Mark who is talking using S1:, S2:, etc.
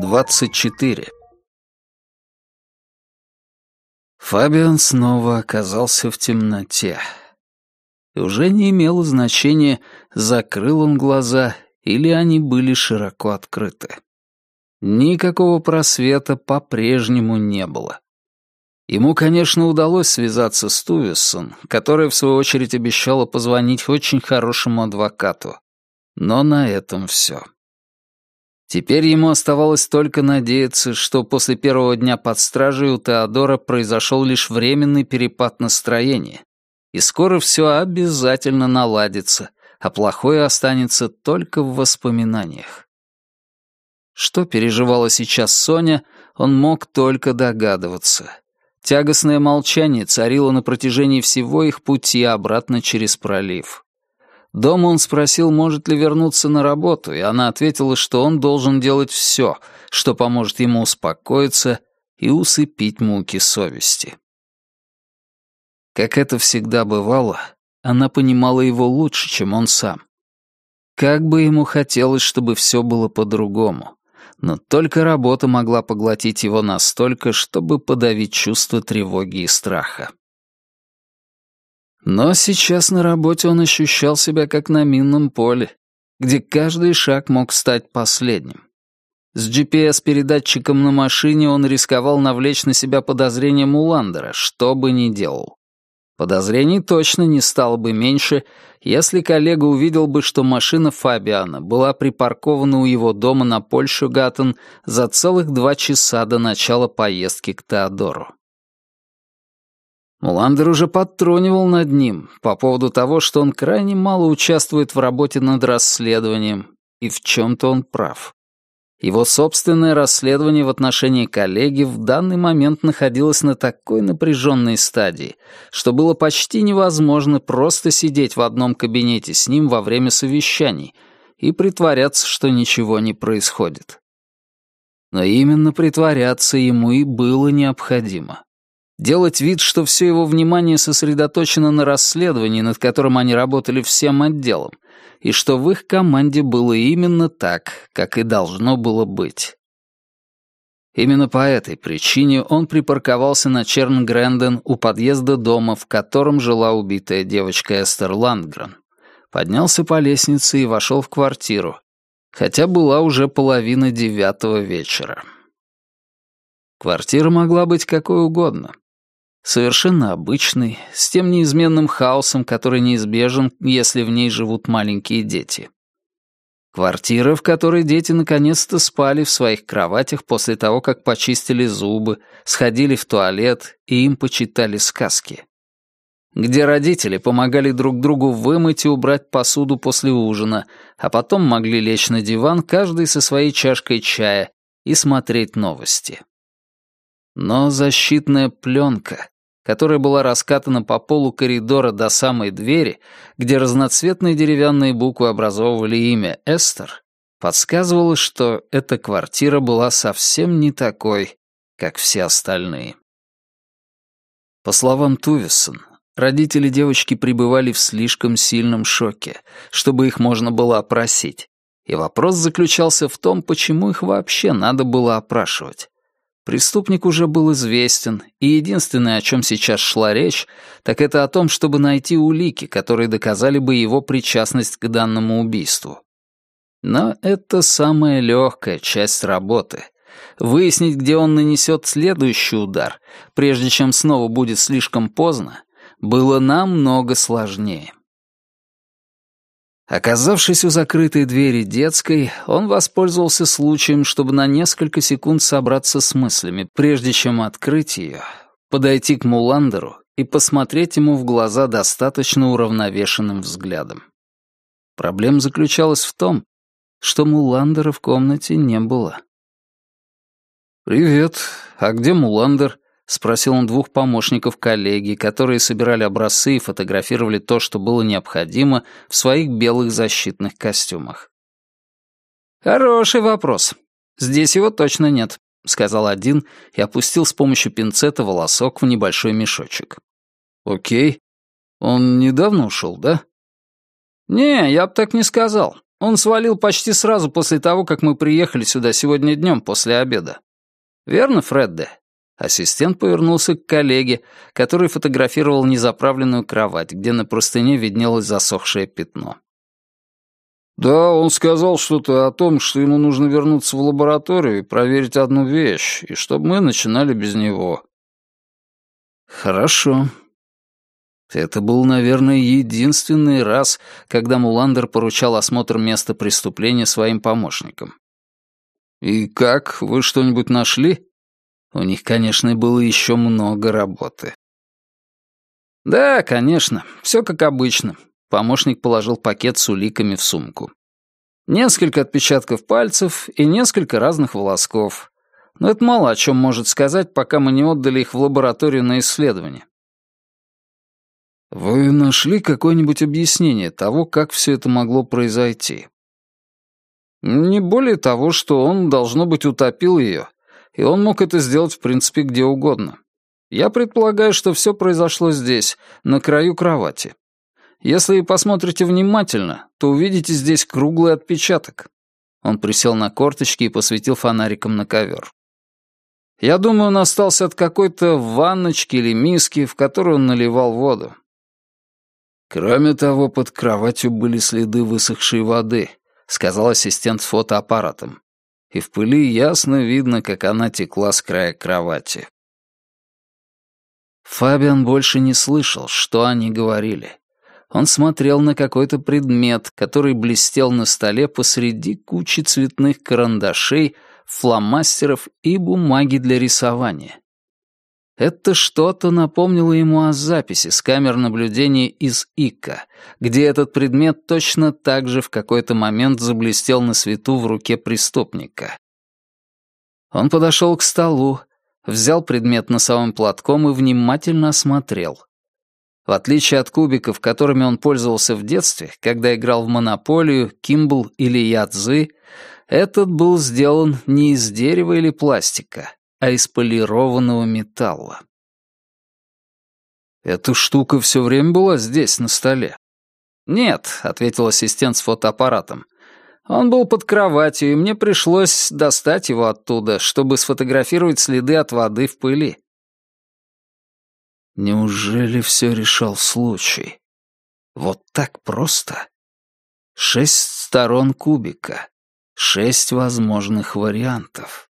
S1: 24 Фабиан снова оказался в темноте. И уже не имело значения, закрыл он глаза или они были широко открыты. Никакого просвета по-прежнему не было. Ему, конечно, удалось связаться с Тувиссон, которая, в свою очередь, обещала позвонить очень хорошему адвокату. Но на этом все. Теперь ему оставалось только надеяться, что после первого дня под стражей у Теодора произошел лишь временный перепад настроения, и скоро все обязательно наладится, а плохое останется только в воспоминаниях. Что переживала сейчас Соня, он мог только догадываться. Тягостное молчание царило на протяжении всего их пути обратно через пролив. Дома он спросил, может ли вернуться на работу, и она ответила, что он должен делать все, что поможет ему успокоиться и усыпить муки совести. Как это всегда бывало, она понимала его лучше, чем он сам. Как бы ему хотелось, чтобы все было по-другому, но только работа могла поглотить его настолько, чтобы подавить чувство тревоги и страха. Но сейчас на работе он ощущал себя как на минном поле, где каждый шаг мог стать последним. С GPS-передатчиком на машине он рисковал навлечь на себя подозрения Муландера, что бы ни делал. Подозрений точно не стало бы меньше, если коллега увидел бы, что машина Фабиана была припаркована у его дома на Польшугаттен за целых два часа до начала поездки к Теодору. Муландер уже подтрунивал над ним по поводу того, что он крайне мало участвует в работе над расследованием, и в чем-то он прав. Его собственное расследование в отношении коллеги в данный момент находилось на такой напряженной стадии, что было почти невозможно просто сидеть в одном кабинете с ним во время совещаний и притворяться, что ничего не происходит. Но именно притворяться ему и было необходимо делать вид, что все его внимание сосредоточено на расследовании, над которым они работали всем отделом, и что в их команде было именно так, как и должно было быть. Именно по этой причине он припарковался на Чернгренден у подъезда дома, в котором жила убитая девочка Эстер Ландгрен. Поднялся по лестнице и вошел в квартиру, хотя была уже половина девятого вечера. Квартира могла быть какой угодно. Совершенно обычный, с тем неизменным хаосом, который неизбежен, если в ней живут маленькие дети. Квартира, в которой дети наконец-то спали в своих кроватях после того, как почистили зубы, сходили в туалет и им почитали сказки. Где родители помогали друг другу вымыть и убрать посуду после ужина, а потом могли лечь на диван каждый со своей чашкой чая и смотреть новости. Но защитная пленка, которая была раскатана по полу коридора до самой двери, где разноцветные деревянные буквы образовывали имя Эстер, подсказывала, что эта квартира была совсем не такой, как все остальные. По словам Тувисон, родители девочки пребывали в слишком сильном шоке, чтобы их можно было опросить. И вопрос заключался в том, почему их вообще надо было опрашивать. Преступник уже был известен, и единственное, о чем сейчас шла речь, так это о том, чтобы найти улики, которые доказали бы его причастность к данному убийству. Но это самая легкая часть работы. Выяснить, где он нанесет следующий удар, прежде чем снова будет слишком поздно, было намного сложнее. Оказавшись у закрытой двери детской, он воспользовался случаем, чтобы на несколько секунд собраться с мыслями, прежде чем открыть ее, подойти к Муландеру и посмотреть ему в глаза достаточно уравновешенным взглядом. Проблема заключалась в том, что Муландера в комнате не было. «Привет. А где Муландер?» — спросил он двух помощников коллеги, которые собирали образцы и фотографировали то, что было необходимо, в своих белых защитных костюмах. «Хороший вопрос. Здесь его точно нет», — сказал один и опустил с помощью пинцета волосок в небольшой мешочек. «Окей. Он недавно ушел, да?» «Не, я бы так не сказал. Он свалил почти сразу после того, как мы приехали сюда сегодня днем после обеда. Верно, Фредде?» Ассистент повернулся к коллеге, который фотографировал незаправленную кровать, где на простыне виднелось засохшее пятно.
S2: «Да, он сказал что-то о том, что ему нужно вернуться в лабораторию и проверить одну вещь, и чтобы мы начинали без него».
S1: «Хорошо». Это был, наверное, единственный раз, когда Муландер поручал осмотр места преступления своим помощникам. «И как, вы что-нибудь нашли?» У них, конечно, было еще много работы. «Да, конечно, все как обычно», — помощник положил пакет с уликами в сумку. Несколько отпечатков пальцев и несколько разных волосков. Но это мало о чем может сказать, пока мы не отдали их в лабораторию на исследование. Вы нашли какое-нибудь объяснение того, как все это могло произойти? Не более того, что он, должно быть, утопил ее и он мог это сделать, в принципе, где угодно. Я предполагаю, что все произошло здесь, на краю кровати. Если посмотрите внимательно, то увидите здесь круглый отпечаток. Он присел на корточки и посветил фонариком на ковер. Я думаю, он остался от какой-то ванночки или миски, в которую он наливал воду. Кроме того, под кроватью были следы высохшей воды, сказал ассистент с фотоаппаратом и в пыли ясно видно, как она текла с края кровати. Фабиан больше не слышал, что они говорили. Он смотрел на какой-то предмет, который блестел на столе посреди кучи цветных карандашей, фломастеров и бумаги для рисования. Это что-то напомнило ему о записи с камер наблюдения из ИКа, где этот предмет точно так же в какой-то момент заблестел на свету в руке преступника. Он подошел к столу, взял предмет носовым платком и внимательно осмотрел. В отличие от кубиков, которыми он пользовался в детстве, когда играл в монополию, кимбл или ядзы, этот был сделан не из дерева или пластика, а из полированного металла. «Эта штука все время была здесь, на столе?» «Нет», — ответил ассистент с фотоаппаратом. «Он был под кроватью, и мне пришлось достать его оттуда, чтобы сфотографировать следы от воды в пыли». Неужели все решал случай? Вот так просто? Шесть сторон кубика, шесть возможных вариантов.